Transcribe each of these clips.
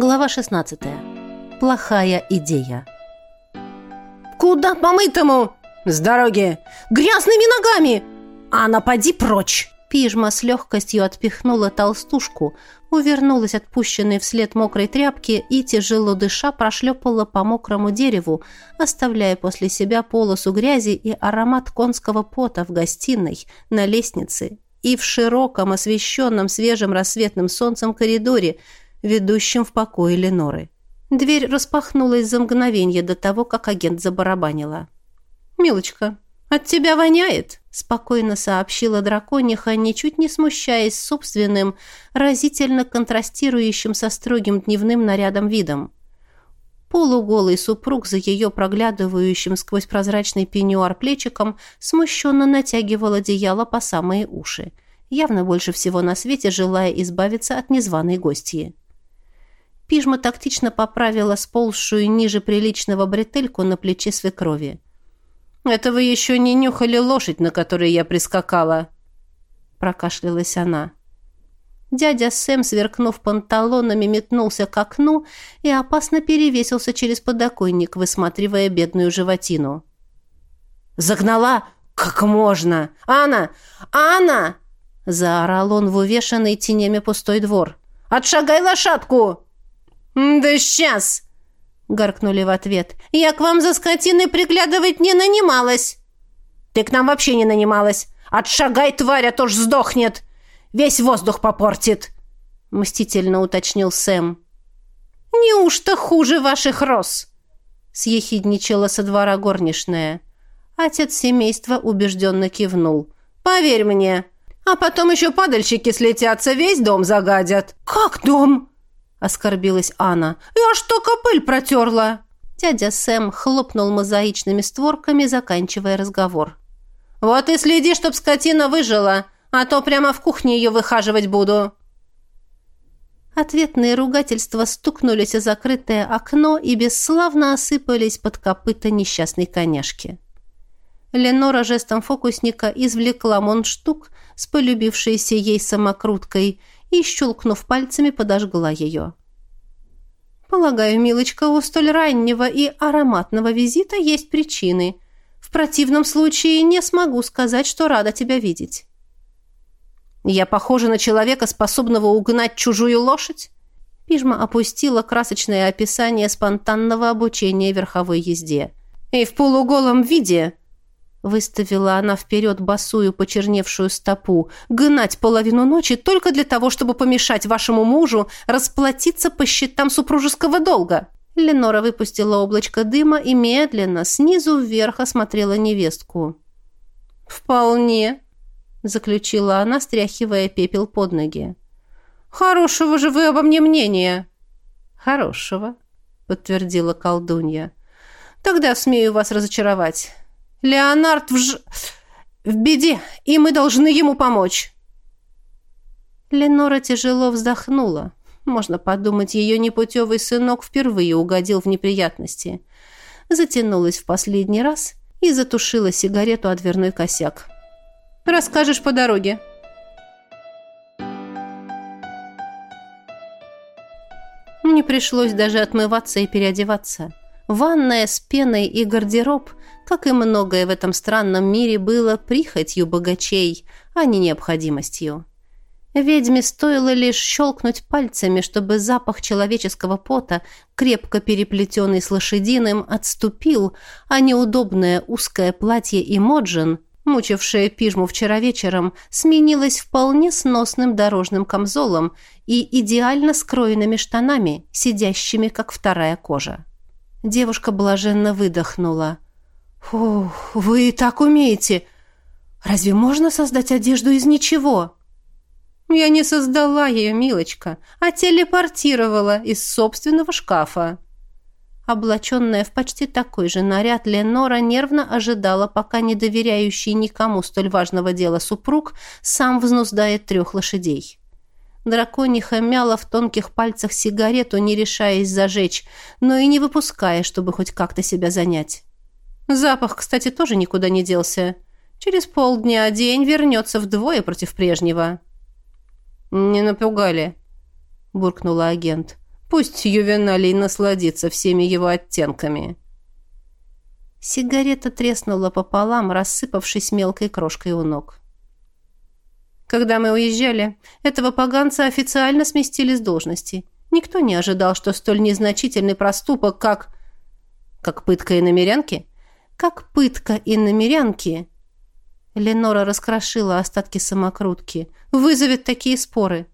Глава 16. Плохая идея. «Куда помытому? С дороги! Грязными ногами! А напади прочь!» Пижма с легкостью отпихнула толстушку, увернулась от пущенной вслед мокрой тряпки и, тяжело дыша, прошлепала по мокрому дереву, оставляя после себя полосу грязи и аромат конского пота в гостиной, на лестнице и в широком, освещенном свежим рассветным солнцем коридоре, ведущем в покое Леноры. Дверь распахнулась за мгновение до того, как агент забарабанила. «Милочка, от тебя воняет!» – спокойно сообщила дракониха, ничуть не смущаясь собственным, разительно контрастирующим со строгим дневным нарядом видом. Полуголый супруг за ее проглядывающим сквозь прозрачный пеньюар плечиком смущенно натягивал одеяло по самые уши, явно больше всего на свете желая избавиться от незваной гостьи. Пижма тактично поправила сползшую ниже приличного бретельку на плече свекрови. «Это вы еще не нюхали лошадь, на которой я прискакала?» Прокашлялась она. Дядя Сэм, сверкнув панталонами, метнулся к окну и опасно перевесился через подоконник, высматривая бедную животину. «Загнала? Как можно? Анна! Анна!» Заорал он в увешанный тенями пустой двор. «Отшагай лошадку!» «Да сейчас!» — гаркнули в ответ. «Я к вам за скотиной приглядывать не нанималась!» «Ты к нам вообще не нанималась! Отшагай, тварь, а то ж сдохнет! Весь воздух попортит!» — мстительно уточнил Сэм. «Неужто хуже ваших роз?» — съехидничала со двора горничная. Отец семейства убежденно кивнул. «Поверь мне, а потом еще падальщики слетятся, весь дом загадят». «Как дом?» — оскорбилась Анна. «Я что, копыль протерла?» Дядя Сэм хлопнул мозаичными створками, заканчивая разговор. «Вот и следи, чтоб скотина выжила, а то прямо в кухне ее выхаживать буду». Ответные ругательства стукнулись о закрытое окно и бесславно осыпались под копыта несчастной коняшки. Ленора жестом фокусника извлекла монштук с полюбившейся ей самокруткой – и, щелкнув пальцами, подожгла ее. «Полагаю, милочка, у столь раннего и ароматного визита есть причины. В противном случае не смогу сказать, что рада тебя видеть». «Я похожа на человека, способного угнать чужую лошадь?» Пижма опустила красочное описание спонтанного обучения верховой езде. «И в полуголом виде Выставила она вперед босую почерневшую стопу. «Гнать половину ночи только для того, чтобы помешать вашему мужу расплатиться по счетам супружеского долга!» Ленора выпустила облачко дыма и медленно, снизу вверх осмотрела невестку. «Вполне», — заключила она, стряхивая пепел под ноги. «Хорошего же вы обо мне мнения!» «Хорошего», — подтвердила колдунья. «Тогда смею вас разочаровать. Леонард в ж... в беде, и мы должны ему помочь». Ленора тяжело вздохнула. Можно подумать, ее непутевый сынок впервые угодил в неприятности. Затянулась в последний раз и затушила сигарету о дверной косяк. «Расскажешь по дороге». Мне пришлось даже отмываться и переодеваться. Ванная с пеной и гардероб, как и многое в этом странном мире, было прихотью богачей, а не необходимостью. Ведьме стоило лишь щелкнуть пальцами, чтобы запах человеческого пота, крепко переплетенный с лошадиным, отступил, а неудобное узкое платье и моджин, мучившее пижму вчера вечером, сменилось вполне сносным дорожным камзолом и идеально скроенными штанами, сидящими как вторая кожа. Девушка блаженно выдохнула. «Фух, вы и так умеете! Разве можно создать одежду из ничего?» «Я не создала ее, милочка, а телепортировала из собственного шкафа». Облаченная в почти такой же наряд, Ленора нервно ожидала, пока не доверяющий никому столь важного дела супруг сам взнуздает трех лошадей. Дракониха мяла в тонких пальцах сигарету, не решаясь зажечь, но и не выпуская, чтобы хоть как-то себя занять. Запах, кстати, тоже никуда не делся. Через полдня день вернется вдвое против прежнего. «Не напугали», — буркнула агент. Пусть ювеналий насладится всеми его оттенками. Сигарета треснула пополам, рассыпавшись мелкой крошкой у ног. Когда мы уезжали, этого поганца официально сместили с должности. Никто не ожидал, что столь незначительный проступок, как... Как пытка и намерянки? Как пытка и намерянки... Ленора раскрошила остатки самокрутки. Вызовет такие споры.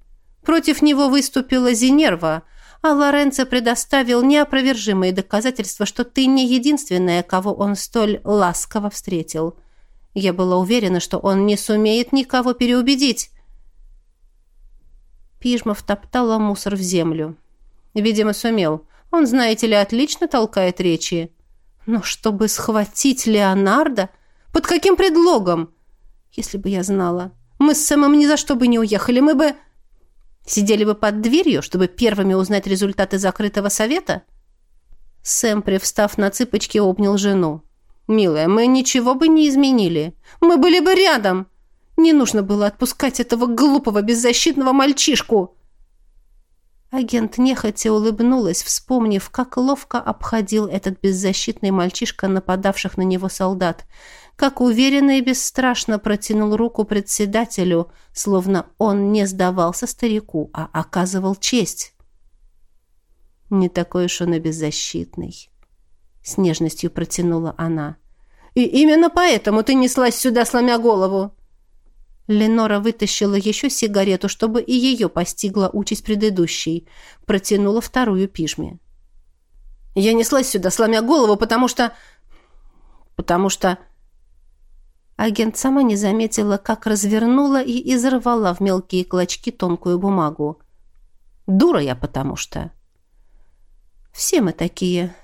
Против него выступила Зинерва, а Лоренцо предоставил неопровержимые доказательства, что ты не единственная, кого он столь ласково встретил. Я была уверена, что он не сумеет никого переубедить. Пижма втоптала мусор в землю. Видимо, сумел. Он, знаете ли, отлично толкает речи. Но чтобы схватить Леонардо... Под каким предлогом? Если бы я знала. Мы с Сэмом ни за что бы не уехали. Мы бы... Сидели бы под дверью, чтобы первыми узнать результаты закрытого совета? Сэм, привстав на цыпочки, обнял жену. «Милая, мы ничего бы не изменили. Мы были бы рядом. Не нужно было отпускать этого глупого, беззащитного мальчишку». Агент нехотя улыбнулась, вспомнив, как ловко обходил этот беззащитный мальчишка нападавших на него солдат – как уверенно и бесстрашно протянул руку председателю, словно он не сдавался старику, а оказывал честь. «Не такой уж он и беззащитный», — с нежностью протянула она. «И именно поэтому ты неслась сюда, сломя голову!» Ленора вытащила еще сигарету, чтобы и ее постигла участь предыдущей. Протянула вторую пижме. «Я неслась сюда, сломя голову, потому что... потому что...» Агент сама не заметила, как развернула и изорвала в мелкие клочки тонкую бумагу. Дура я потому что. Все мы такие.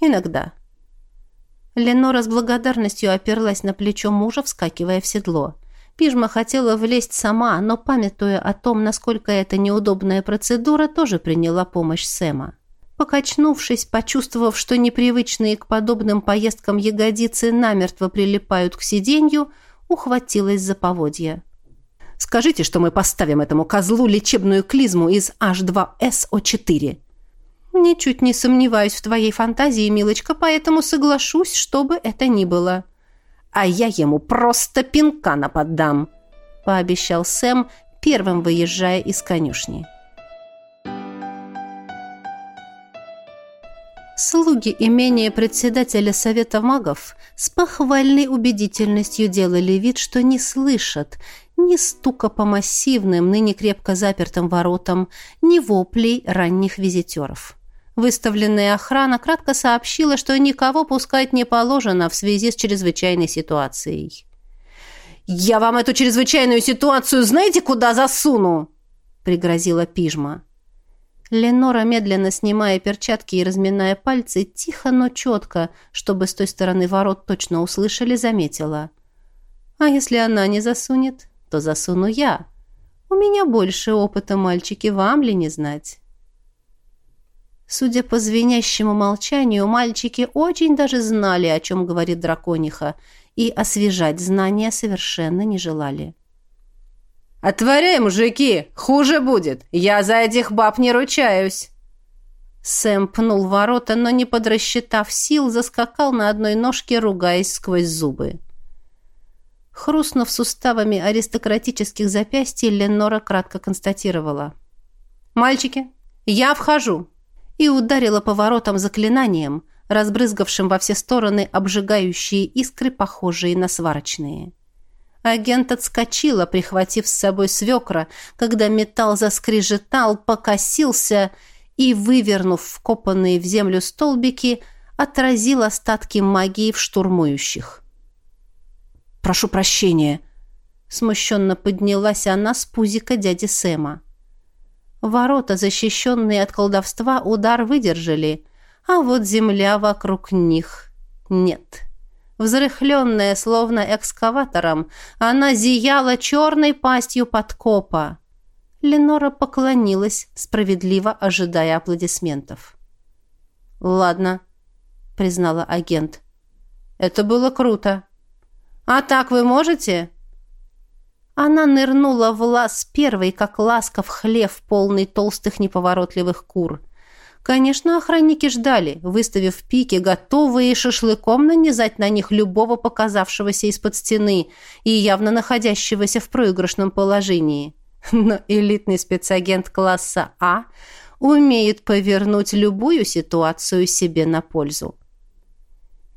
Иногда. Ленора с благодарностью оперлась на плечо мужа, вскакивая в седло. Пижма хотела влезть сама, но, памятуя о том, насколько это неудобная процедура, тоже приняла помощь Сэма. Покачнувшись, почувствовав, что непривычные к подобным поездкам ягодицы намертво прилипают к сиденью, ухватилась за поводья. «Скажите, что мы поставим этому козлу лечебную клизму из H2SO4». «Ничуть не сомневаюсь в твоей фантазии, милочка, поэтому соглашусь, что бы это ни было». «А я ему просто пинка наподдам», — пообещал Сэм, первым выезжая из конюшни. Слуги имения председателя Совета магов с похвальной убедительностью делали вид, что не слышат ни стука по массивным, ныне крепко запертым воротам, ни воплей ранних визитеров. Выставленная охрана кратко сообщила, что никого пускать не положено в связи с чрезвычайной ситуацией. «Я вам эту чрезвычайную ситуацию знаете, куда засуну?» — пригрозила Пижма. Ленора, медленно снимая перчатки и разминая пальцы, тихо, но четко, чтобы с той стороны ворот точно услышали, заметила. «А если она не засунет, то засуну я. У меня больше опыта, мальчики, вам ли не знать?» Судя по звенящему молчанию, мальчики очень даже знали, о чем говорит дракониха, и освежать знания совершенно не желали. «Отворяй, мужики! Хуже будет! Я за этих баб не ручаюсь!» Сэм пнул ворота, но, не подрасчитав сил, заскакал на одной ножке, ругаясь сквозь зубы. Хрустнув суставами аристократических запястий, Ленора кратко констатировала. «Мальчики, я вхожу!» И ударила по воротам заклинанием, разбрызгавшим во все стороны обжигающие искры, похожие на сварочные. Агент отскочила, прихватив с собой свекра, когда металл заскрежетал, покосился и, вывернув вкопанные в землю столбики, отразил остатки магии в штурмующих. «Прошу прощения», — смущенно поднялась она с пузика дяди Сэма. Ворота, защищенные от колдовства, удар выдержали, а вот земля вокруг них нет. Взрыхленная, словно экскаватором, она зияла черной пастью подкопа. Ленора поклонилась, справедливо ожидая аплодисментов. «Ладно», — признала агент. «Это было круто. А так вы можете?» Она нырнула в лаз первой, как ласков хлев, полный толстых неповоротливых кур. Конечно, охранники ждали, выставив пики, готовые шашлыком нанизать на них любого показавшегося из-под стены и явно находящегося в проигрышном положении. Но элитный спецагент класса А умеет повернуть любую ситуацию себе на пользу.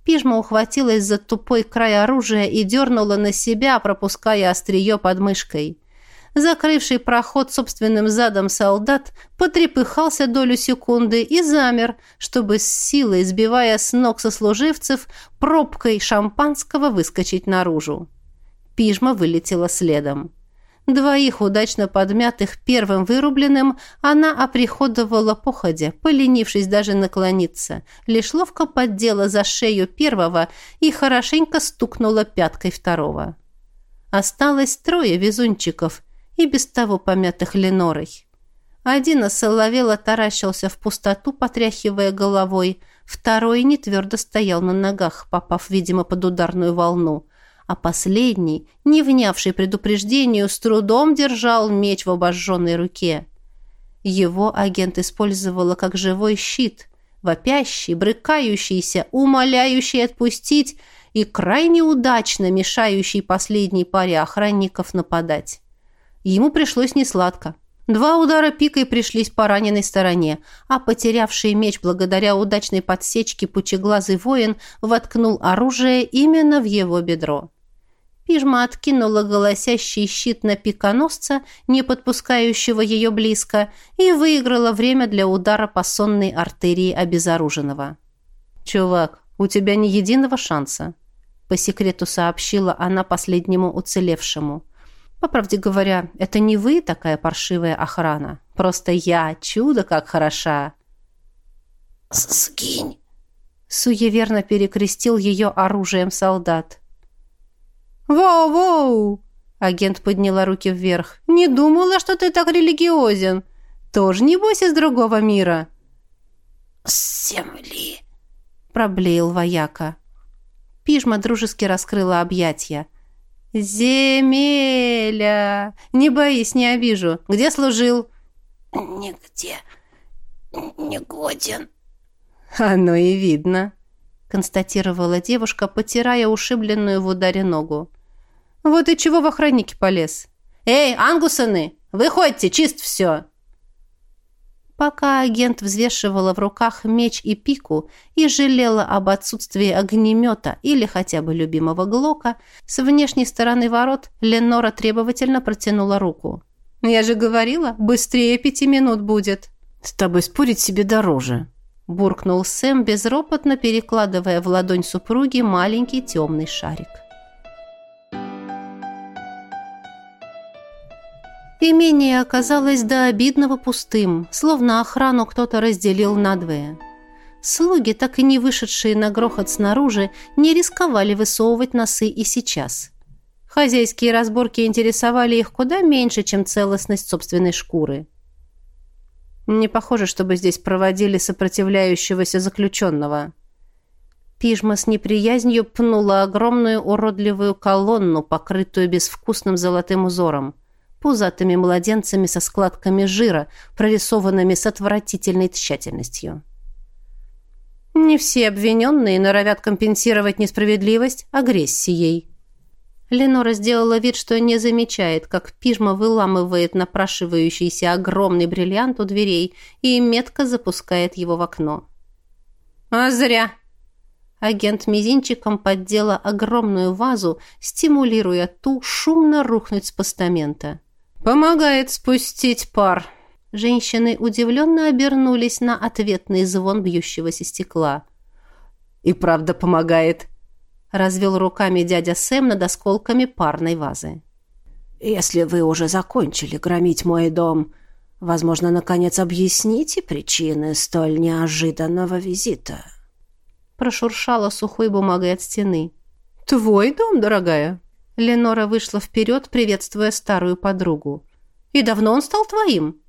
Пижма ухватилась за тупой край оружия и дернула на себя, пропуская острие под мышкой. Закрывший проход собственным задом солдат потрепыхался долю секунды и замер, чтобы с силой, сбивая с ног сослуживцев, пробкой шампанского выскочить наружу. Пижма вылетела следом. Двоих удачно подмятых первым вырубленным она оприходовала походя, поленившись даже наклониться. Лишь ловко поддела за шею первого и хорошенько стукнула пяткой второго. Осталось трое везунчиков, и без того помятых Ленорой. Один осоловело таращился в пустоту, потряхивая головой, второй не твердо стоял на ногах, попав, видимо, под ударную волну, а последний, не внявший предупреждению, с трудом держал меч в обожженной руке. Его агент использовала как живой щит, вопящий, брыкающийся, умоляющий отпустить и крайне удачно мешающий последней паре охранников нападать. Ему пришлось несладко. Два удара пикой пришлись по раненой стороне, а потерявший меч благодаря удачной подсечке пучеглазый воин воткнул оружие именно в его бедро. Пижма откинула голосящий щит на пиконосца, не подпускающего ее близко, и выиграла время для удара по сонной артерии обезоруженного. «Чувак, у тебя ни единого шанса», — по секрету сообщила она последнему уцелевшему. По правде говоря, это не вы такая паршивая охрана. Просто я чудо как хороша. «Сгинь!» Суеверно перекрестил ее оружием солдат. «Воу-воу!» Агент подняла руки вверх. «Не думала, что ты так религиозен. Тоже, небось, из другого мира». «С земли!» Проблеял вояка. Пижма дружески раскрыла объятия. «Земеля! Не боись, не обижу. Где служил?» «Нигде. Не годен». «Оно и видно», — констатировала девушка, потирая ушибленную в ударе ногу. «Вот и чего в охраннике полез?» «Эй, ангусаны, выходьте, чист все!» пока агент взвешивала в руках меч и пику и жалела об отсутствии огнемета или хотя бы любимого глока, с внешней стороны ворот Ленора требовательно протянула руку. «Я же говорила, быстрее пяти минут будет». «С тобой спорить себе дороже», – буркнул Сэм, безропотно перекладывая в ладонь супруги маленький темный шарик. Имение оказалось до обидного пустым, словно охрану кто-то разделил надвое. Слуги, так и не вышедшие на грохот снаружи, не рисковали высовывать носы и сейчас. Хозяйские разборки интересовали их куда меньше, чем целостность собственной шкуры. Не похоже, чтобы здесь проводили сопротивляющегося заключенного. Пижма с неприязнью пнула огромную уродливую колонну, покрытую безвкусным золотым узором пузатыми младенцами со складками жира, прорисованными с отвратительной тщательностью. Не все обвиненные норовят компенсировать несправедливость агрессией. Ленора сделала вид, что не замечает, как пижма выламывает напрашивающийся огромный бриллиант у дверей и метко запускает его в окно. «А зря!» Агент мизинчиком поддела огромную вазу, стимулируя ту шумно рухнуть с постамента. «Помогает спустить пар». Женщины удивленно обернулись на ответный звон бьющегося стекла. «И правда помогает», — развел руками дядя Сэм над осколками парной вазы. «Если вы уже закончили громить мой дом, возможно, наконец объясните причины столь неожиданного визита?» Прошуршала сухой бумагой от стены. «Твой дом, дорогая?» Ленора вышла вперед, приветствуя старую подругу. «И давно он стал твоим?»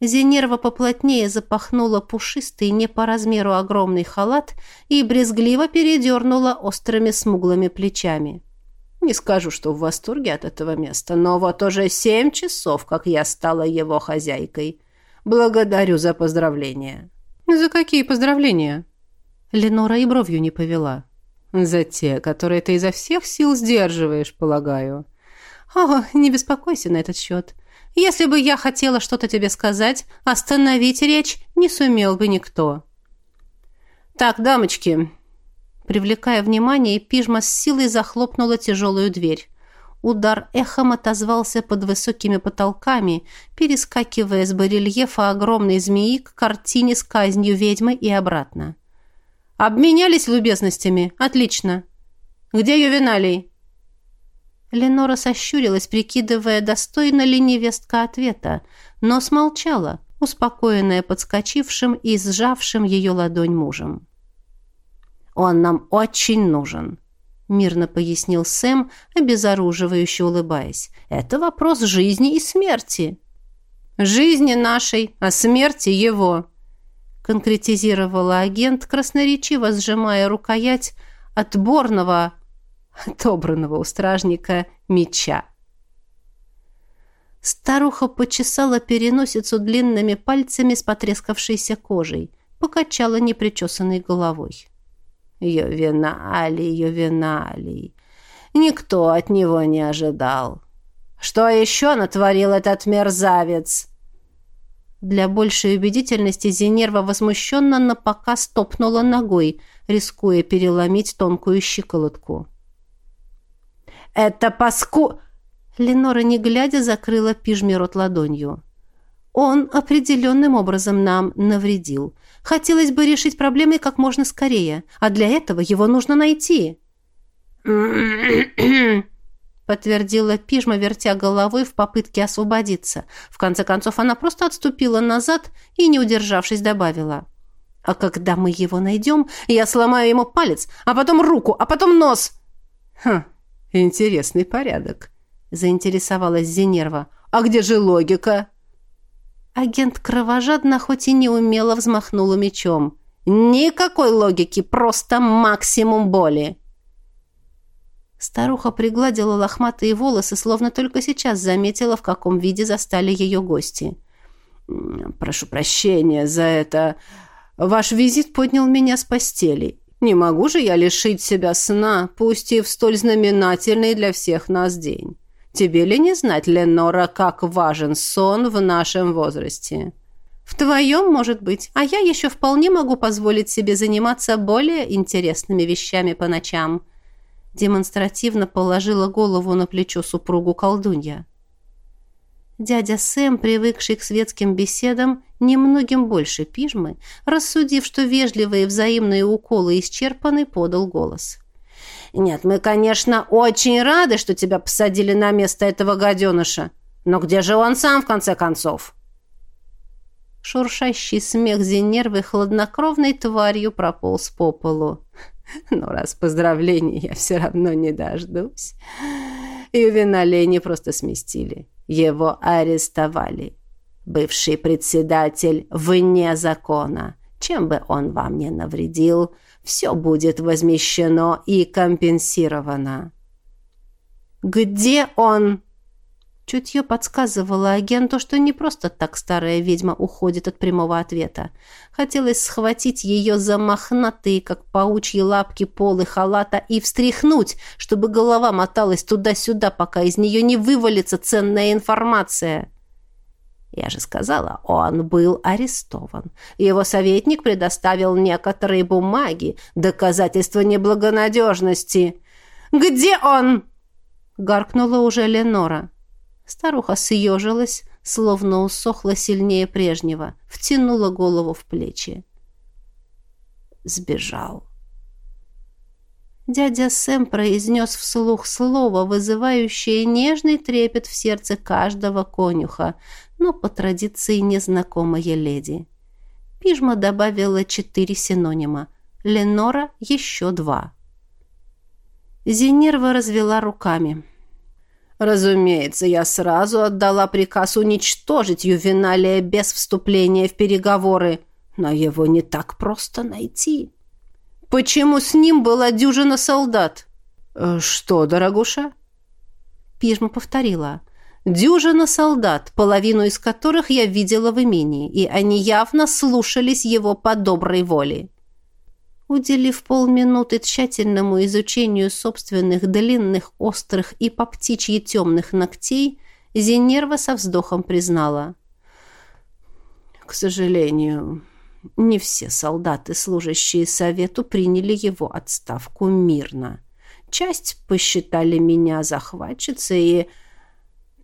Зенерва поплотнее запахнула пушистый, не по размеру огромный халат и брезгливо передернула острыми смуглыми плечами. «Не скажу, что в восторге от этого места, но вот уже семь часов, как я стала его хозяйкой. Благодарю за поздравления». «За какие поздравления?» Ленора и бровью не повела. «За те, которые ты изо всех сил сдерживаешь, полагаю». «О, не беспокойся на этот счет. Если бы я хотела что-то тебе сказать, остановить речь не сумел бы никто». «Так, дамочки». Привлекая внимание, пижма с силой захлопнула тяжелую дверь. Удар эхом отозвался под высокими потолками, перескакивая с барельефа огромной змеи к картине с казнью ведьмы и обратно. «Обменялись любезностями? Отлично. Где Ювеналий?» Ленора сощурилась, прикидывая, достойна ли невестка ответа, но смолчала, успокоенная подскочившим и сжавшим ее ладонь мужем. «Он нам очень нужен», — мирно пояснил Сэм, обезоруживающе улыбаясь. «Это вопрос жизни и смерти». «Жизни нашей, а смерти его», конкретизировала агент, красноречиво сжимая рукоять отборного, отобранного у стражника меча. Старуха почесала переносицу длинными пальцами с потрескавшейся кожей, покачала непричесанной головой. «Ювеналий, Ювеналий, никто от него не ожидал. Что еще натворил этот мерзавец?» Для большей убедительности Зенерва возмущенно напоказ топнула ногой, рискуя переломить тонкую щиколотку. «Это паску...» Ленора, не глядя, закрыла пижме рот ладонью. «Он определенным образом нам навредил. Хотелось бы решить проблемы как можно скорее, а для этого его нужно найти». подтвердила пижма, вертя головой в попытке освободиться. В конце концов, она просто отступила назад и, не удержавшись, добавила. «А когда мы его найдем, я сломаю ему палец, а потом руку, а потом нос!» «Хм, интересный порядок», — заинтересовалась Зенерва. «А где же логика?» Агент кровожадно, хоть и неумело взмахнула мечом. «Никакой логики, просто максимум боли!» Старуха пригладила лохматые волосы, словно только сейчас заметила, в каком виде застали ее гости. «Прошу прощения за это. Ваш визит поднял меня с постели. Не могу же я лишить себя сна, пусть и в столь знаменательный для всех нас день. Тебе ли не знать, Ленора, как важен сон в нашем возрасте?» «В твоем, может быть, а я еще вполне могу позволить себе заниматься более интересными вещами по ночам», демонстративно положила голову на плечо супругу колдунья. Дядя Сэм, привыкший к светским беседам, немногим больше пижмы, рассудив, что вежливые взаимные уколы исчерпаны, подал голос. «Нет, мы, конечно, очень рады, что тебя посадили на место этого гаденыша. Но где же он сам, в конце концов?» Шуршащий смех Зенервы хладнокровной тварью прополз по полу. Но раз поздравлений я все равно не дождусь. Ювеналей не просто сместили. Его арестовали. Бывший председатель вне закона. Чем бы он вам не навредил, все будет возмещено и компенсировано. «Где он?» Чутье подсказывало агенту, что не просто так старая ведьма уходит от прямого ответа. Хотелось схватить ее за мохнатые, как паучьи лапки, полы халата и встряхнуть, чтобы голова моталась туда-сюда, пока из нее не вывалится ценная информация. Я же сказала, он был арестован. Его советник предоставил некоторые бумаги, доказательства неблагонадежности. «Где он?» — гаркнула уже Ленора. Старуха съежилась, словно усохла сильнее прежнего, втянула голову в плечи. Сбежал. Дядя Сэм произнес вслух слово, вызывающее нежный трепет в сердце каждого конюха, но по традиции незнакомая леди. Пижма добавила четыре синонима. Ленора еще два. Зенерва развела руками. Разумеется, я сразу отдала приказ уничтожить Ювеналия без вступления в переговоры, но его не так просто найти. Почему с ним была дюжина солдат? Э, что, дорогуша? Пижма повторила. Дюжина солдат, половину из которых я видела в имении, и они явно слушались его по доброй воле. Уделив полминуты тщательному изучению собственных длинных, острых и по птичьи темных ногтей, Зенерва со вздохом признала. «К сожалению, не все солдаты, служащие совету, приняли его отставку мирно. Часть посчитали меня захватчицей и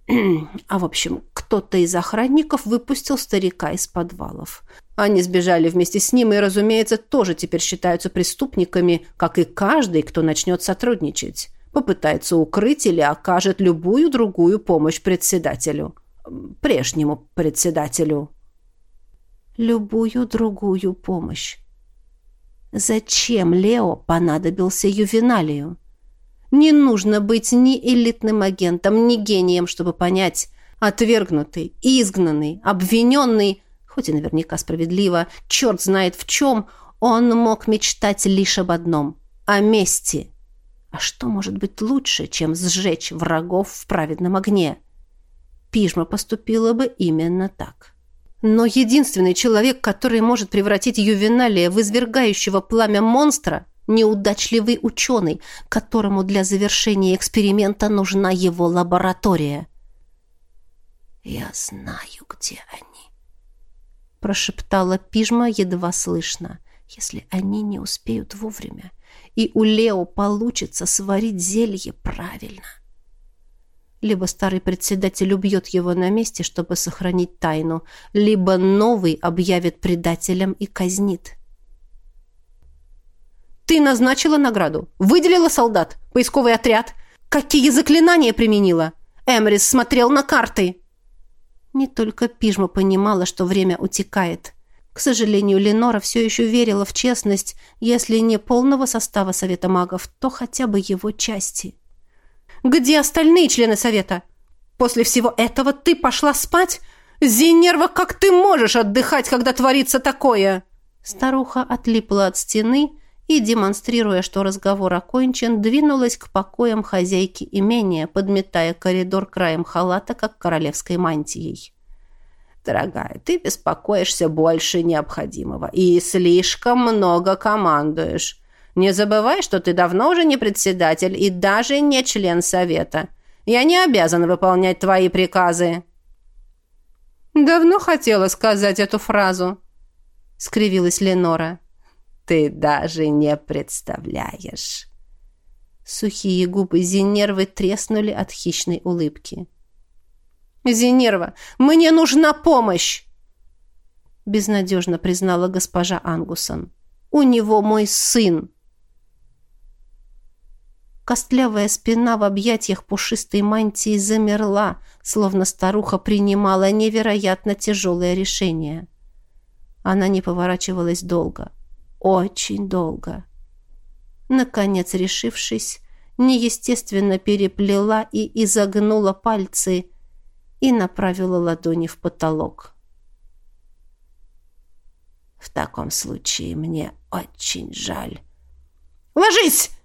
А в общем, кто-то из охранников выпустил старика из подвалов. Они сбежали вместе с ним и, разумеется, тоже теперь считаются преступниками, как и каждый, кто начнет сотрудничать. Попытается укрыть или окажет любую другую помощь председателю. Прежнему председателю. Любую другую помощь. Зачем Лео понадобился Ювеналию? Не нужно быть ни элитным агентом, ни гением, чтобы понять. Отвергнутый, изгнанный, обвиненный, хоть и наверняка справедливо, черт знает в чем, он мог мечтать лишь об одном – о мести. А что может быть лучше, чем сжечь врагов в праведном огне? Пижма поступила бы именно так. Но единственный человек, который может превратить Ювеналия в извергающего пламя монстра – неудачливый ученый, которому для завершения эксперимента нужна его лаборатория. «Я знаю, где они», — прошептала пижма едва слышно. «Если они не успеют вовремя, и у Лео получится сварить зелье правильно». Либо старый председатель убьет его на месте, чтобы сохранить тайну, либо новый объявит предателем и казнит. Ты назначила награду, выделила солдат, поисковый отряд. Какие заклинания применила? Эмрис смотрел на карты. Не только Пижма понимала, что время утекает. К сожалению, Ленора все еще верила в честность, если не полного состава Совета магов, то хотя бы его части. «Где остальные члены Совета? После всего этого ты пошла спать? Зинерва, как ты можешь отдыхать, когда творится такое?» Старуха отлипла от стены и, демонстрируя, что разговор окончен, двинулась к покоям хозяйки имения, подметая коридор краем халата, как королевской мантией. «Дорогая, ты беспокоишься больше необходимого и слишком много командуешь. Не забывай, что ты давно уже не председатель и даже не член совета. Я не обязан выполнять твои приказы». «Давно хотела сказать эту фразу», — скривилась Ленора. Ты даже не представляешь. Сухие губы Зинервы треснули от хищной улыбки. «Зинерва, мне нужна помощь!» Безнадежно признала госпожа Ангусон. «У него мой сын!» Костлявая спина в объятиях пушистой мантии замерла, словно старуха принимала невероятно тяжелое решение. Она не поворачивалась долго очень долго. Наконец, решившись, неестественно переплела и изогнула пальцы и направила ладони в потолок. В таком случае мне очень жаль. «Ложись!»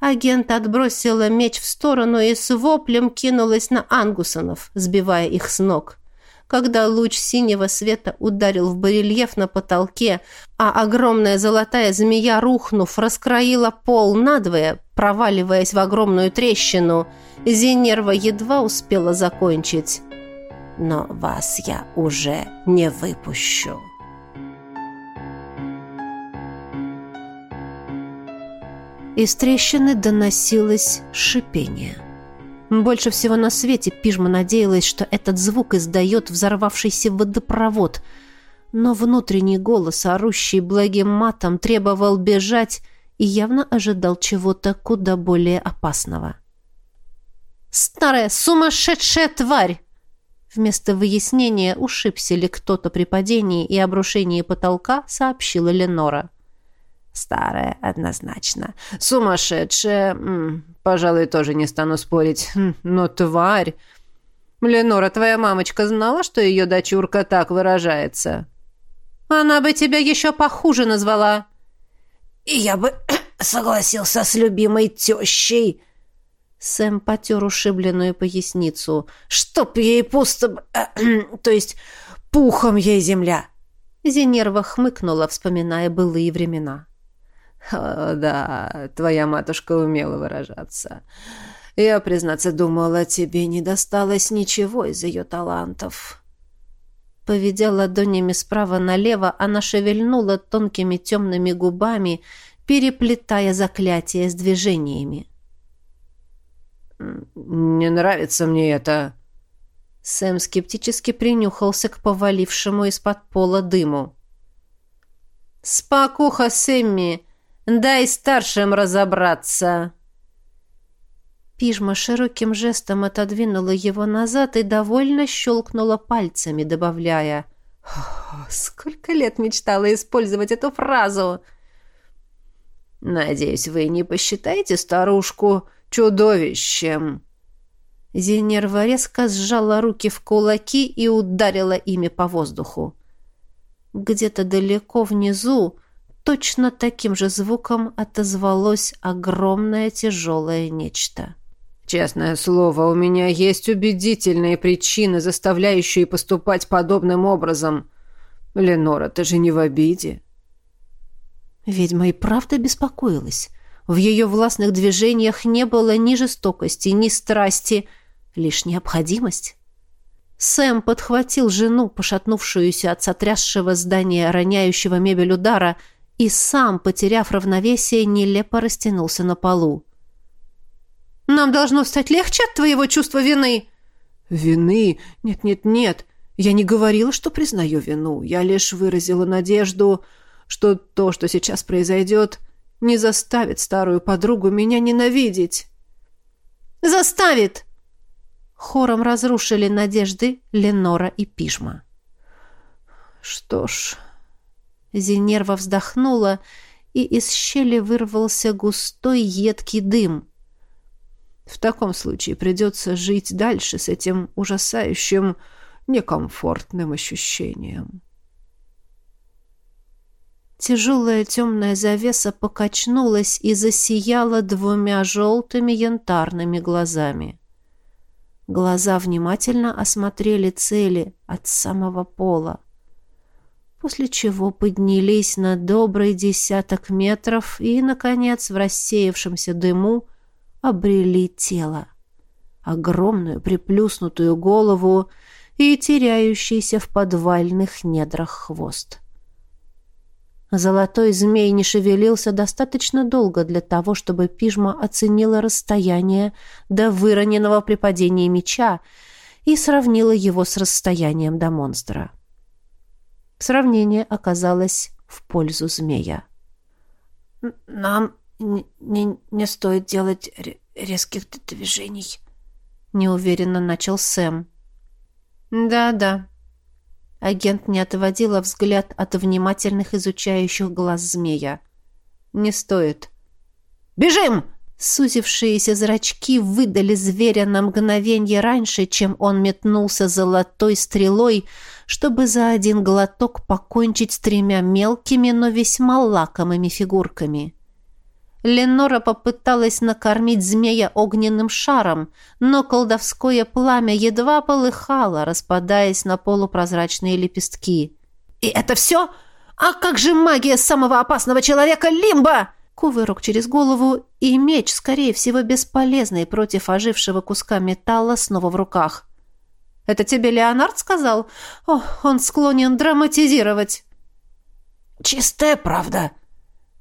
Агент отбросила меч в сторону и с воплем кинулась на ангусонов, сбивая их с ног когда луч синего света ударил в барельеф на потолке, а огромная золотая змея, рухнув, раскроила пол надвое, проваливаясь в огромную трещину. Зенерва едва успела закончить. «Но вас я уже не выпущу». Из трещины доносилось шипение. Больше всего на свете Пижма надеялась, что этот звук издает взорвавшийся водопровод. Но внутренний голос, орущий благим матом, требовал бежать и явно ожидал чего-то куда более опасного. «Старая сумасшедшая тварь!» Вместо выяснения, ушибся ли кто-то при падении и обрушении потолка, сообщила Ленора. Старая, однозначно. Сумасшедшая, пожалуй, тоже не стану спорить. Хм, но тварь... Ленора, твоя мамочка знала, что ее дочурка так выражается? Она бы тебя еще похуже назвала. И я бы согласился с любимой тещей. Сэм потер ушибленную поясницу. «Чтоб ей пусто... то есть пухом ей земля!» Зенерва хмыкнула, вспоминая былые времена. «О, да, твоя матушка умела выражаться. Я, признаться, думала, тебе не досталось ничего из ее талантов». Поведя ладонями справа налево, она шевельнула тонкими темными губами, переплетая заклятие с движениями. «Не нравится мне это». Сэм скептически принюхался к повалившему из-под пола дыму. «Спокуха, Сэмми! Дай старшим разобраться!» Пижма широким жестом отодвинула его назад и довольно щелкнула пальцами, добавляя «Сколько лет мечтала использовать эту фразу!» «Надеюсь, вы не посчитаете старушку чудовищем!» Зенерва резко сжала руки в кулаки и ударила ими по воздуху. Где-то далеко внизу точно таким же звуком отозвалось огромное тяжелое нечто. «Честное слово, у меня есть убедительные причины, заставляющие поступать подобным образом. Ленора, ты же не в обиде?» Ведьма и правда беспокоилась. В ее властных движениях не было ни жестокости, ни страсти, лишь необходимость. Сэм подхватил жену, пошатнувшуюся от сотрясшего здания, роняющего мебель удара, и сам, потеряв равновесие, нелепо растянулся на полу. «Нам должно стать легче от твоего чувства вины!» «Вины? Нет-нет-нет! Я не говорила, что признаю вину. Я лишь выразила надежду, что то, что сейчас произойдет, не заставит старую подругу меня ненавидеть». «Заставит!» Хором разрушили надежды Ленора и Пижма. «Что ж...» Зенерва вздохнула, и из щели вырвался густой едкий дым. «В таком случае придется жить дальше с этим ужасающим, некомфортным ощущением». Тяжелая темная завеса покачнулась и засияла двумя желтыми янтарными глазами. Глаза внимательно осмотрели цели от самого пола, после чего поднялись на добрый десяток метров и, наконец, в рассеявшемся дыму обрели тело. Огромную приплюснутую голову и теряющийся в подвальных недрах хвост. Золотой змей не шевелился достаточно долго для того, чтобы пижма оценила расстояние до выроненного при падении меча и сравнила его с расстоянием до монстра. Сравнение оказалось в пользу змея. «Нам не, не, не стоит делать резких движений», — неуверенно начал Сэм. «Да-да», Агент не отводила взгляд от внимательных изучающих глаз змея. «Не стоит». «Бежим!» Сузившиеся зрачки выдали зверя на мгновение раньше, чем он метнулся золотой стрелой, чтобы за один глоток покончить с тремя мелкими, но весьма лакомыми фигурками. Ленора попыталась накормить змея огненным шаром, но колдовское пламя едва полыхало, распадаясь на полупрозрачные лепестки. «И это все? А как же магия самого опасного человека Лимба?» Кувырок через голову и меч, скорее всего, бесполезный против ожившего куска металла снова в руках. «Это тебе Леонард сказал? О, он склонен драматизировать!» «Чистая правда!»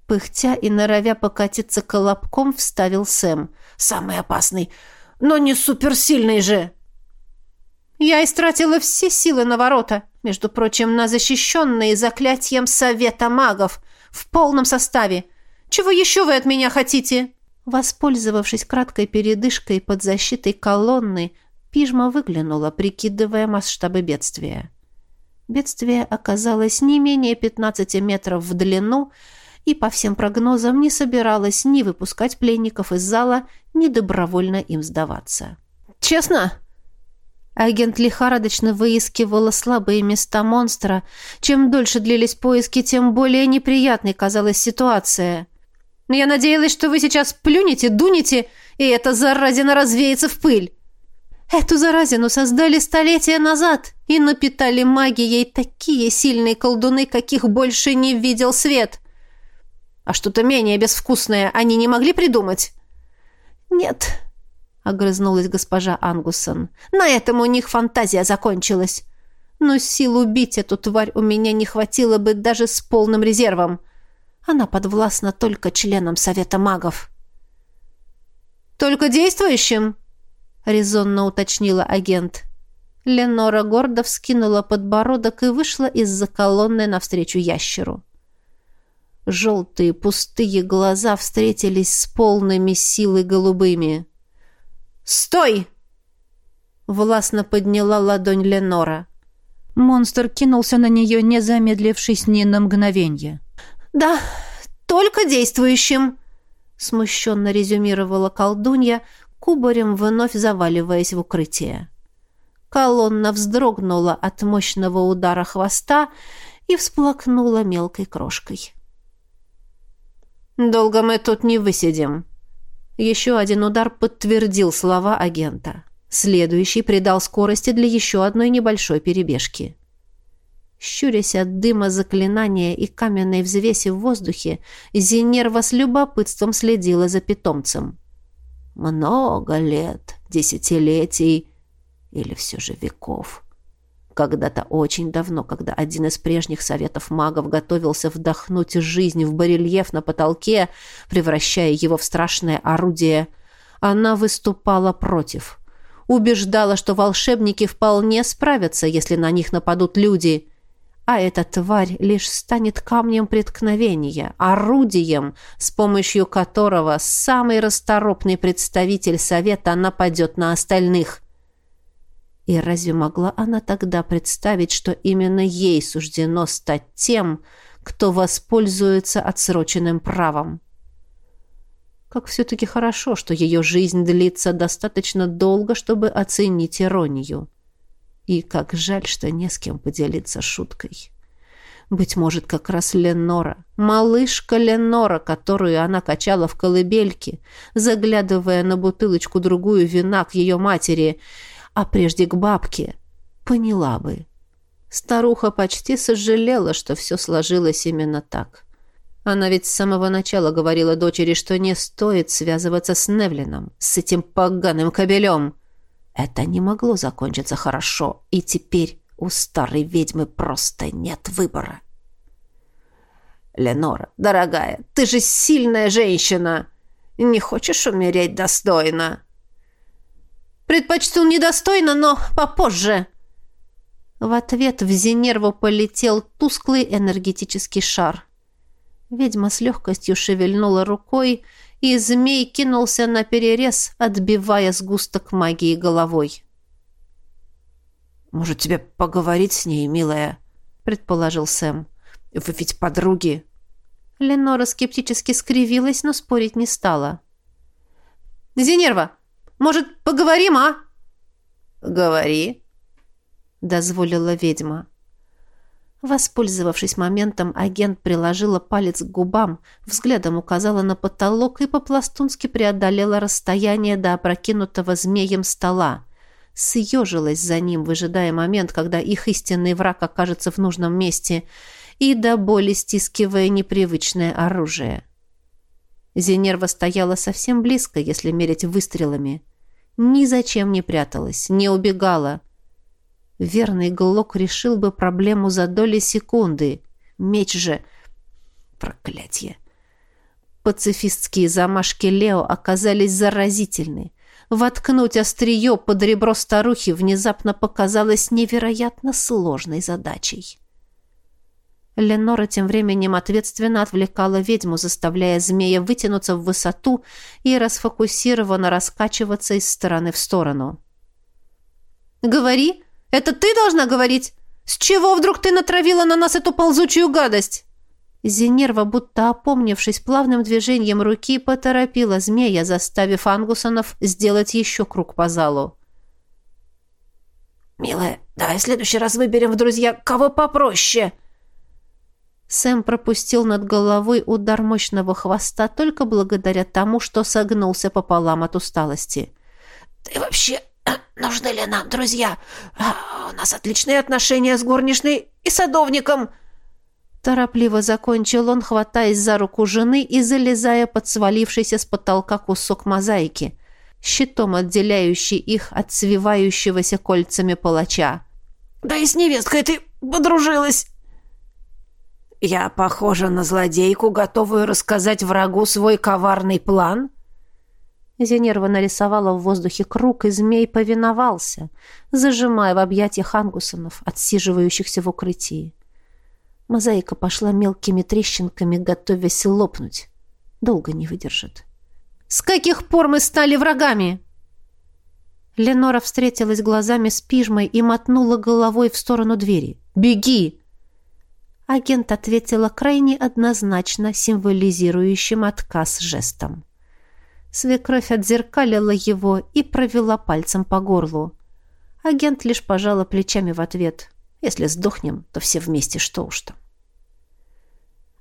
Пыхтя и норовя покатиться колобком, вставил Сэм. «Самый опасный, но не суперсильный же!» «Я истратила все силы на ворота, между прочим, на защищенные заклятием Совета магов, в полном составе. Чего еще вы от меня хотите?» Воспользовавшись краткой передышкой под защитой колонны, пижма выглянула, прикидывая масштабы бедствия. Бедствие оказалось не менее 15 метров в длину и, по всем прогнозам, не собиралась ни выпускать пленников из зала, ни добровольно им сдаваться. «Честно?» Агент лихорадочно выискивала слабые места монстра. Чем дольше длились поиски, тем более неприятной казалась ситуация. «Я надеялась, что вы сейчас плюнете, дунете и эта заразина развеется в пыль. Эту заразину создали столетия назад и напитали магией такие сильные колдуны, каких больше не видел свет. А что-то менее безвкусное они не могли придумать? Нет, огрызнулась госпожа Ангусон. На этом у них фантазия закончилась. Но сил убить эту тварь у меня не хватило бы даже с полным резервом. Она подвластна только членам Совета магов. «Только действующим?» — резонно уточнила агент. Ленора гордо вскинула подбородок и вышла из-за колонны навстречу ящеру. Желтые пустые глаза встретились с полными силы голубыми. «Стой!» Властно подняла ладонь Ленора. Монстр кинулся на нее, не замедлившись ни на мгновенье. «Да, только действующим!» Смущенно резюмировала колдунья, кубарем вновь заваливаясь в укрытие. Колонна вздрогнула от мощного удара хвоста и всплакнула мелкой крошкой. «Долго мы тут не высидим». Еще один удар подтвердил слова агента. Следующий придал скорости для еще одной небольшой перебежки. Щурясь от дыма заклинания и каменной взвеси в воздухе, Зинерва с любопытством следила за питомцем. Много лет, десятилетий или все же веков. Когда-то очень давно, когда один из прежних советов магов готовился вдохнуть жизнь в барельеф на потолке, превращая его в страшное орудие, она выступала против. Убеждала, что волшебники вполне справятся, если на них нападут люди. А эта тварь лишь станет камнем преткновения, орудием, с помощью которого самый расторопный представитель совета нападет на остальных. И разве могла она тогда представить, что именно ей суждено стать тем, кто воспользуется отсроченным правом? Как все-таки хорошо, что ее жизнь длится достаточно долго, чтобы оценить иронию. И как жаль, что не с кем поделиться шуткой. Быть может, как раз Ленора, малышка Ленора, которую она качала в колыбельке, заглядывая на бутылочку-другую вина к ее матери – а прежде к бабке, поняла бы. Старуха почти сожалела, что все сложилось именно так. Она ведь с самого начала говорила дочери, что не стоит связываться с Невлином, с этим поганым кобелем. Это не могло закончиться хорошо, и теперь у старой ведьмы просто нет выбора. «Ленора, дорогая, ты же сильная женщина! Не хочешь умереть достойно?» Предпочту недостойно, но попозже». В ответ в Зенерву полетел тусклый энергетический шар. Ведьма с легкостью шевельнула рукой, и змей кинулся на перерез, отбивая сгусток магии головой. «Может, тебе поговорить с ней, милая?» — предположил Сэм. «Вы ведь подруги». Ленора скептически скривилась, но спорить не стала. «Зенерва, может, поговорим, а?» «Говори», — дозволила ведьма. Воспользовавшись моментом, агент приложила палец к губам, взглядом указала на потолок и по-пластунски преодолела расстояние до опрокинутого змеем стола. Съежилась за ним, выжидая момент, когда их истинный враг окажется в нужном месте, и до боли стискивая непривычное оружие. Зенерва стояла совсем близко, если мерить выстрелами. Ни зачем не пряталась, не убегала. Верный Глок решил бы проблему за доли секунды. Меч же... Проклятье. Пацифистские замашки Лео оказались заразительны. Воткнуть острие под ребро старухи внезапно показалось невероятно сложной задачей. Ленора тем временем ответственно отвлекала ведьму, заставляя змея вытянуться в высоту и расфокусированно раскачиваться из стороны в сторону. «Говори! Это ты должна говорить! С чего вдруг ты натравила на нас эту ползучую гадость?» Зенерва, будто опомнившись плавным движением руки, поторопила змея, заставив ангусонов сделать еще круг по залу. «Милая, давай в следующий раз выберем в друзья кого попроще!» Сэм пропустил над головой удар мощного хвоста только благодаря тому, что согнулся пополам от усталости. «Ты вообще... Нужны ли нам друзья? А, у нас отличные отношения с горничной и садовником!» Торопливо закончил он, хватаясь за руку жены и залезая под свалившийся с потолка кусок мозаики, щитом отделяющий их от свивающегося кольцами палача. «Да и с невесткой ты подружилась!» «Я похожа на злодейку, готовую рассказать врагу свой коварный план?» Зенерва нарисовала в воздухе круг, и змей повиновался, зажимая в объятиях ангусонов, отсиживающихся в укрытии. Мозаика пошла мелкими трещинками, готовясь лопнуть. Долго не выдержит. «С каких пор мы стали врагами?» Ленора встретилась глазами с пижмой и мотнула головой в сторону двери. «Беги!» Агент ответила крайне однозначно, символизирующим отказ жестом. Свекровь отзеркалила его и провела пальцем по горлу. Агент лишь пожала плечами в ответ. Если сдохнем, то все вместе, что уж там.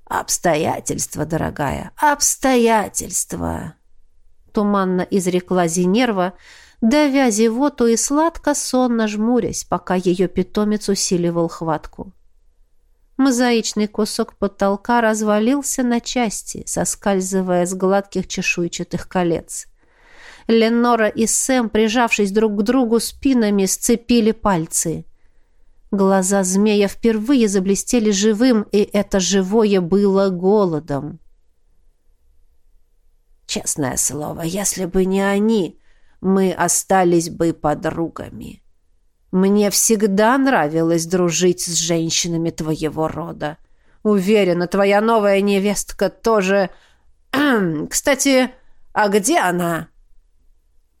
«Обстоятельства, дорогая, обстоятельства!» Туманно изрекла Зинерва, давя зевоту и сладко сонно жмурясь, пока ее питомец усиливал хватку. Мозаичный кусок потолка развалился на части, соскальзывая с гладких чешуйчатых колец. Ленора и Сэм, прижавшись друг к другу спинами, сцепили пальцы. Глаза змея впервые заблестели живым, и это живое было голодом. «Честное слово, если бы не они, мы остались бы подругами», мне всегда нравилось дружить с женщинами твоего рода. Уверена, твоя новая невестка тоже... Кстати, а где она?»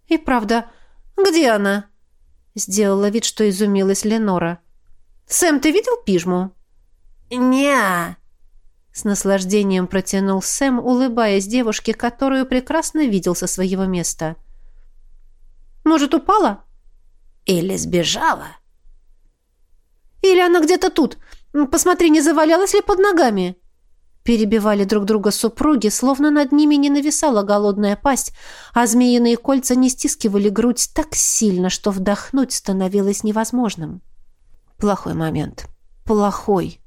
«И правда, где она?» Сделала вид, что изумилась Ленора. «Сэм, ты видел пижму?» «Не-а», с наслаждением протянул Сэм, улыбаясь девушке, которую прекрасно видел со своего места. «Может, упала?» Или сбежала? Или она где-то тут? Посмотри, не завалялась ли под ногами?» Перебивали друг друга супруги, словно над ними не нависала голодная пасть, а змеиные кольца не стискивали грудь так сильно, что вдохнуть становилось невозможным. Плохой момент. Плохой.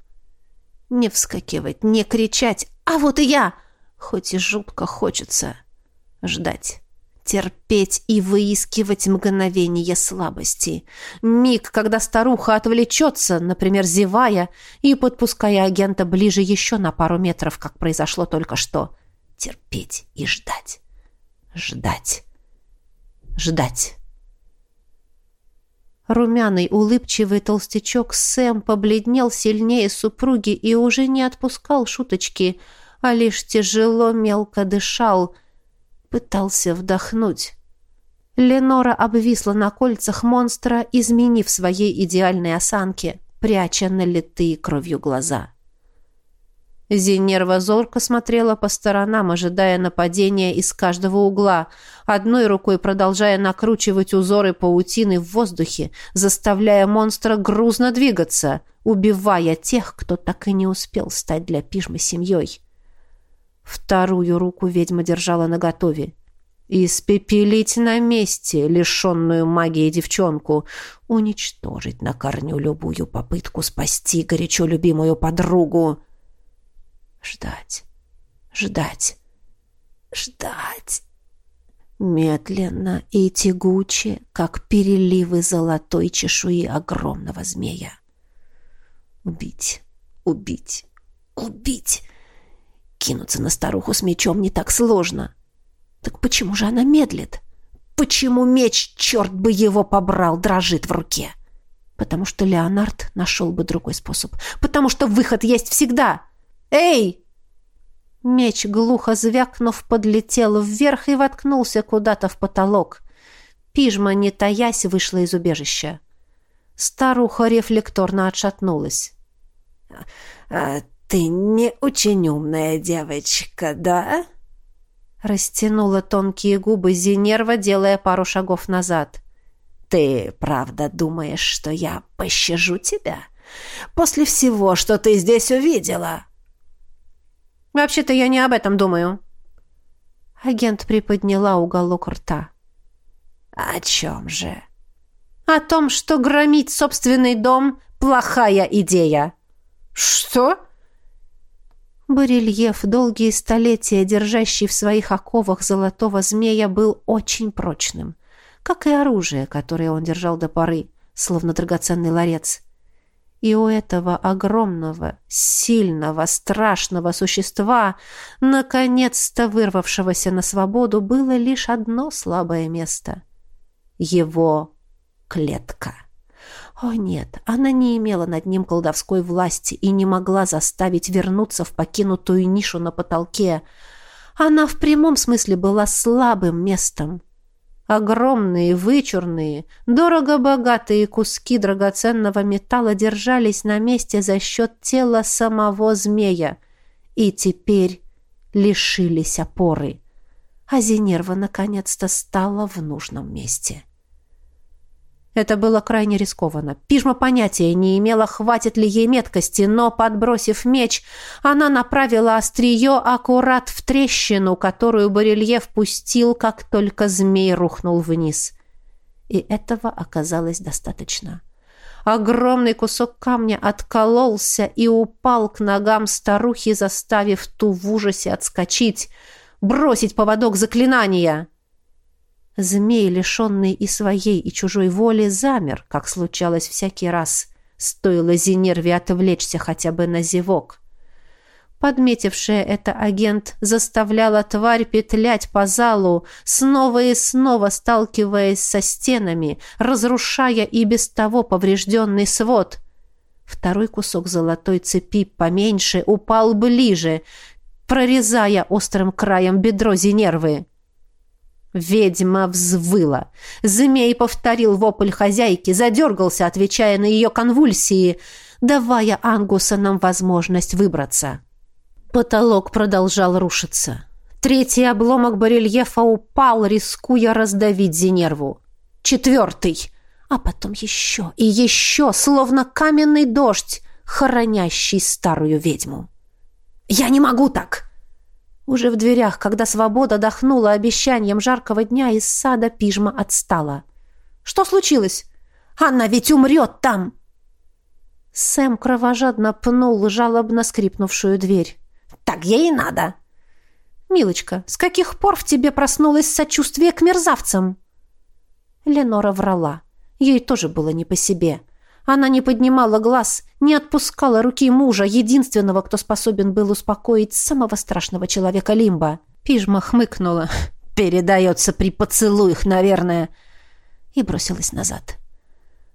Не вскакивать, не кричать. «А вот и я!» Хоть и жутко хочется ждать терпеть и выискивать мгновение слабости. Миг, когда старуха отвлечется, например, зевая, и подпуская агента ближе еще на пару метров, как произошло только что. Терпеть и ждать. Ждать. Ждать. Румяный, улыбчивый толстячок Сэм побледнел сильнее супруги и уже не отпускал шуточки, а лишь тяжело мелко дышал — пытался вдохнуть. Ленора обвисла на кольцах монстра, изменив своей идеальной осанке, пряча налитые кровью глаза. Зинерва зорко смотрела по сторонам, ожидая нападения из каждого угла, одной рукой продолжая накручивать узоры паутины в воздухе, заставляя монстра грузно двигаться, убивая тех, кто так и не успел стать для пижмы семьей. Вторую руку ведьма держала наготове. Испепелить на месте лишенную магии девчонку, уничтожить на корню любую попытку спасти горячо любимую подругу. Ждать, ждать, ждать. Медленно и тягуче, как переливы золотой чешуи огромного змея. Убить, убить, убить. Кинуться на старуху с мечом не так сложно. Так почему же она медлит? Почему меч, черт бы его побрал, дрожит в руке? Потому что Леонард нашел бы другой способ. Потому что выход есть всегда. «Эй!» Меч, глухо звякнув, подлетел вверх и воткнулся куда-то в потолок. Пижма, не таясь, вышла из убежища. Старуха рефлекторно отшатнулась. «А, «Ты не очень умная девочка, да?» Растянула тонкие губы Зинерва, делая пару шагов назад. «Ты правда думаешь, что я пощажу тебя? После всего, что ты здесь увидела? Вообще-то я не об этом думаю». Агент приподняла уголок рта. «О чем же?» «О том, что громить собственный дом – плохая идея». «Что?» Барельеф, долгие столетия держащий в своих оковах золотого змея, был очень прочным, как и оружие, которое он держал до поры, словно драгоценный ларец. И у этого огромного, сильного, страшного существа, наконец-то вырвавшегося на свободу, было лишь одно слабое место — его клетка. О нет, она не имела над ним колдовской власти и не могла заставить вернуться в покинутую нишу на потолке. Она в прямом смысле была слабым местом. Огромные, вычурные, дорого-богатые куски драгоценного металла держались на месте за счет тела самого змея и теперь лишились опоры. А Зенерва наконец-то стала в нужном месте. Это было крайне рискованно. Пижма понятия не имела, хватит ли ей меткости, но, подбросив меч, она направила острие аккурат в трещину, которую барельеф пустил, как только змей рухнул вниз. И этого оказалось достаточно. Огромный кусок камня откололся и упал к ногам старухи, заставив ту в ужасе отскочить, бросить поводок заклинания — Змей, лишенный и своей, и чужой воли, замер, как случалось всякий раз. Стоило Зенерве отвлечься хотя бы на зевок. Подметившая это агент заставляла тварь петлять по залу, снова и снова сталкиваясь со стенами, разрушая и без того поврежденный свод. Второй кусок золотой цепи поменьше упал ближе, прорезая острым краем бедро Зенервы. Ведьма взвыла. Змей повторил вопль хозяйки, задергался, отвечая на ее конвульсии, давая Ангусанам возможность выбраться. Потолок продолжал рушиться. Третий обломок барельефа упал, рискуя раздавить Зенерву. Четвертый. А потом еще и еще, словно каменный дождь, хоронящий старую ведьму. «Я не могу так!» Уже в дверях, когда свобода дохнула обещанием жаркого дня, из сада пижма отстала. «Что случилось? Анна ведь умрет там!» Сэм кровожадно пнул жалобно скрипнувшую дверь. «Так ей и надо!» «Милочка, с каких пор в тебе проснулось сочувствие к мерзавцам?» Ленора врала. Ей тоже было не по себе. Она не поднимала глаз, не отпускала руки мужа, единственного, кто способен был успокоить самого страшного человека Лимба. Пижма хмыкнула. «Передается при поцелуях, наверное», и бросилась назад.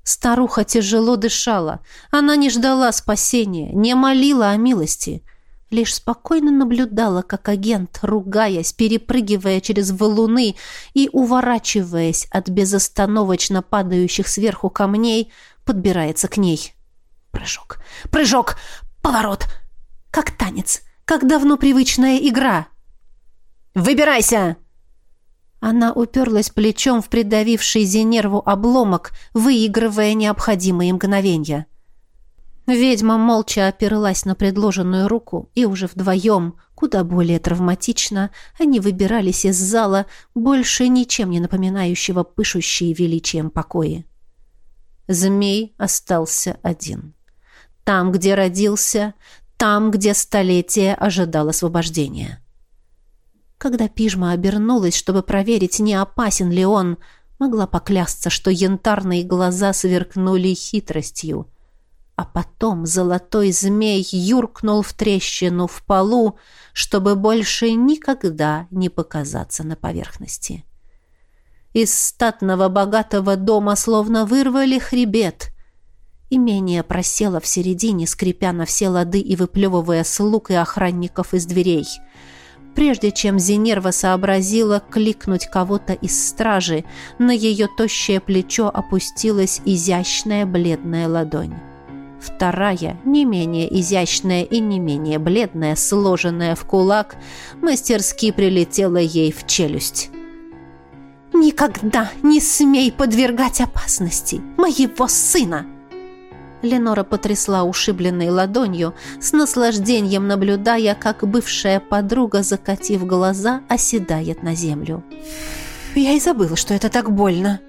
Старуха тяжело дышала. Она не ждала спасения, не молила о милости. Лишь спокойно наблюдала, как агент, ругаясь, перепрыгивая через валуны и уворачиваясь от безостановочно падающих сверху камней, подбирается к ней. Прыжок, прыжок, поворот. Как танец, как давно привычная игра. «Выбирайся!» Она уперлась плечом в придавивший Зенерву обломок, выигрывая необходимые мгновения. Ведьма молча оперлась на предложенную руку, и уже вдвоем, куда более травматично, они выбирались из зала, больше ничем не напоминающего пышущие величием покои. Змей остался один. Там, где родился, там, где столетие ожидал освобождения. Когда пижма обернулась, чтобы проверить, не опасен ли он, могла поклясться, что янтарные глаза сверкнули хитростью. А потом золотой змей юркнул в трещину в полу, чтобы больше никогда не показаться на поверхности. Из статного богатого дома словно вырвали хребет. Имение просело в середине, скрипя на все лады и выплевывая слуг и охранников из дверей. Прежде чем Зенерва сообразила кликнуть кого-то из стражи, на ее тощее плечо опустилась изящная бледная ладонь. Вторая, не менее изящная и не менее бледная, сложенная в кулак, мастерски прилетела ей в челюсть. «Никогда не смей подвергать опасности моего сына!» Ленора потрясла ушибленной ладонью, с наслаждением наблюдая, как бывшая подруга, закатив глаза, оседает на землю. «Я и забыла, что это так больно»,